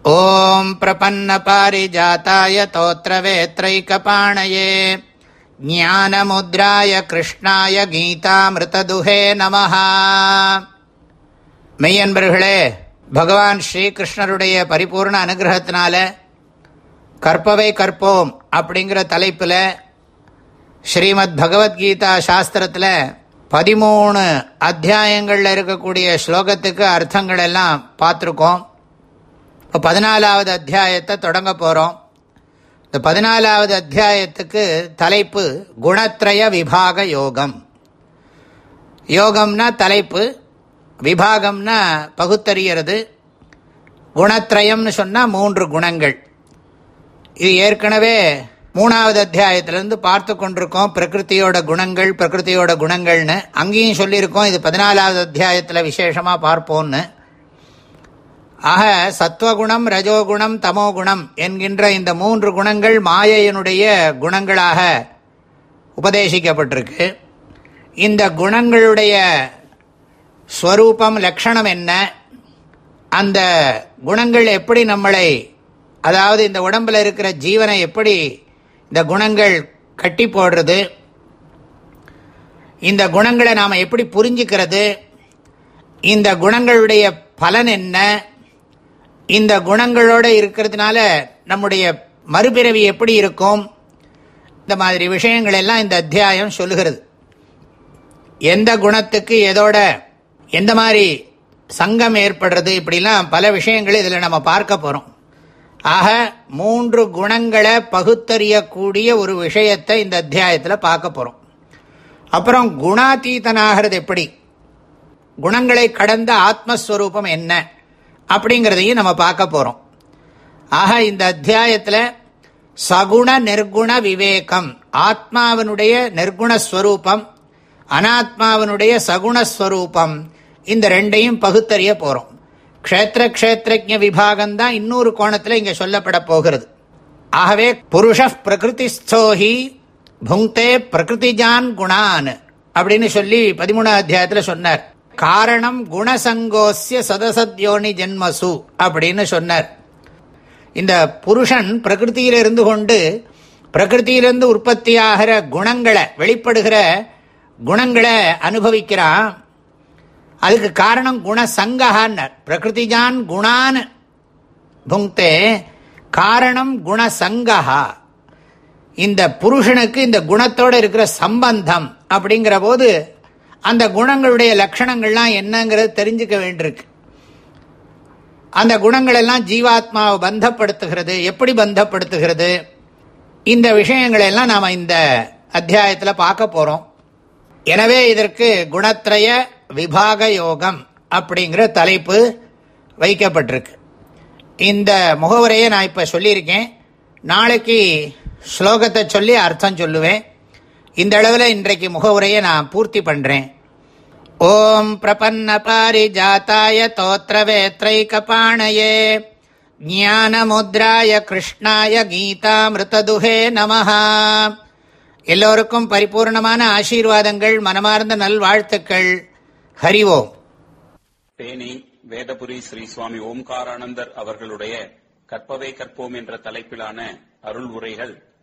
ॐ प्रपन्नपारिजाताय तोत्रवेत्रैकपाणये ज्ञानमुद्राय कृष्णाय கீதாமிருததுஹே நமः மெய்யன்பர்களே பகவான் ஸ்ரீகிருஷ்ணருடைய பரிபூர்ண அனுகிரகத்தினால கற்பவை கற்போம் அப்படிங்கிற தலைப்பில் ஸ்ரீமத் பகவத்கீதா சாஸ்திரத்தில் பதிமூணு அத்தியாயங்களில் இருக்கக்கூடிய ஸ்லோகத்துக்கு அர்த்தங்கள் எல்லாம் பார்த்துருக்கோம் இப்போ பதினாலாவது அத்தியாயத்தை தொடங்க போகிறோம் இந்த பதினாலாவது அத்தியாயத்துக்கு தலைப்பு குணத்ரய விபாக யோகம். யோகம்னா தலைப்பு விபாகம்னா பகுத்தறிகிறது. குணத்ரயம்னு சொன்னால் மூன்று குணங்கள். இது ஏற்கனவே மூணாவது அத்தியாயத்திலேருந்து பார்த்து கொண்டிருக்கோம். பிரகிருத்தியோட குணங்கள் பிரகிருத்தியோட குணங்கள்னு. அங்கேயும் சொல்லியிருக்கோம். இது பதினாலாவது அத்தியாயத்தில் விசேஷமாக பார்ப்போம்னு. ஆக சத்வகுணம் ரஜோகுணம் தமோகுணம் என்கின்ற இந்த மூன்று குணங்கள் மாயையினுடைய குணங்களாக உபதேசிக்கப்பட்டிருக்கு. இந்த குணங்களுடைய ஸ்வரூபம் லட்சணம் என்ன? அந்த குணங்கள் எப்படி நம்மளை அதாவது இந்த உடம்பில் இருக்கிற ஜீவனை எப்படி இந்த குணங்கள் கட்டி போடுறது? இந்த குணங்களை நாம் எப்படி புரிஞ்சுக்கிறது? இந்த குணங்களுடைய பலன் என்ன? இந்த குணங்களோடு இருக்கிறதுனால நம்முடைய மறுபிறவி எப்படி இருக்கும்? இந்த மாதிரி விஷயங்கள் எல்லாம் இந்த அத்தியாயம் சொல்லுகிறது. எந்த குணத்துக்கு எதோட எந்த மாதிரி சங்கம் ஏற்படுறது? இப்படிலாம் பல விஷயங்கள் இதில் நம்ம பார்க்க போகிறோம் ஆக மூன்று குணங்களை பகுத்தறியக்கூடிய ஒரு விஷயத்தை இந்த அத்தியாயத்தில் பார்க்க போகிறோம் அப்புறம் குணாதீதனாகிறது எப்படி? குணங்களை கடந்த ஆத்மஸ்வரூபம் என்ன? அப்படிங்கிறதையும் நம்ம பார்க்க போகிறோம் ஆக இந்த அத்தியாயத்தில் சகுண நிர்குண விவேகம் ஆத்மாவனுடைய நிர்குணஸ்வரூபம் அனாத்மாவனுடைய சகுணஸ்வரூபம் இந்த ரெண்டையும் பகுத்தறிய போகிறோம் க்ஷேத்திர க்ஷேத்திரஜ விபாகம்தான் இன்னொரு கோணத்தில் இங்கே சொல்லப்பட போகிறது. ஆகவே புருஷ பிரகிருதிஸ்தோஹி புங்கே பிரகிருதிஜான் குணான் அப்படின்னு சொல்லி பதிமூணாம் அத்தியாயத்தில் சொன்னார். காரணம் குணசங்கோசிய சதசத்யோனி ஜென்மசு அப்படின்னு சொன்னார். இந்த புருஷன் பிரகிருத்தியில் இருந்து கொண்டு பிரகிருத்தியிலிருந்து உற்பத்தியாகிற குணங்களை வெளிப்படுகிற குணங்களை அனுபவிக்கிறான். அதுக்கு காரணம் குணசங்கஹான்னர் பிரகிருதிஜான் குணான் புங்கே காரணம் குணசங்கஹா இந்த புருஷனுக்கு இந்த குணத்தோடு இருக்கிற சம்பந்தம் அப்படிங்கிற போது அந்த குணங்களுடைய லட்சணங்கள்லாம் என்னங்கிறது தெரிஞ்சுக்க வேண்டியிருக்கு. அந்த குணங்கள் எல்லாம் ஜீவாத்மாவை பந்தப்படுத்துகிறது. எப்படி பந்தப்படுத்துகிறது? இந்த விஷயங்களை எல்லாம் நாம் இந்த அத்தியாயத்தில் பார்க்க போகிறோம் எனவே இதற்கு குணத்திரய விபாக யோகம் அப்படிங்கிற தலைப்பு வைக்கப்பட்டிருக்கு. இந்த முகவரையை நான் இப்போ சொல்லியிருக்கேன். நாளைக்கு ஸ்லோகத்தை சொல்லி அர்த்தம் சொல்லுவேன். இந்த அளவில் இன்றைக்கு முகவுரையை நான் பூர்த்தி பண்ணுறேன் ஓம் பிரபன்ன பாரிஜாத்தாய தோத்திரவேத்ரைகபாணயே. ஞானமுத்ராய கிருஷ்ணாய கீதாமிருததுஹே நமஹா. எல்லோருக்கும் பரிபூர்ணமான ஆசீர்வாதங்கள் மனமார்ந்த நல்வாழ்த்துக்கள். ஹரிவோம் தேனி வேதபுரி ஸ்ரீ சுவாமி ஓம்காரானந்தர் அவர்களுடைய கற்பவை கற்போம் என்ற தலைப்பிலான அருள் உரைகள்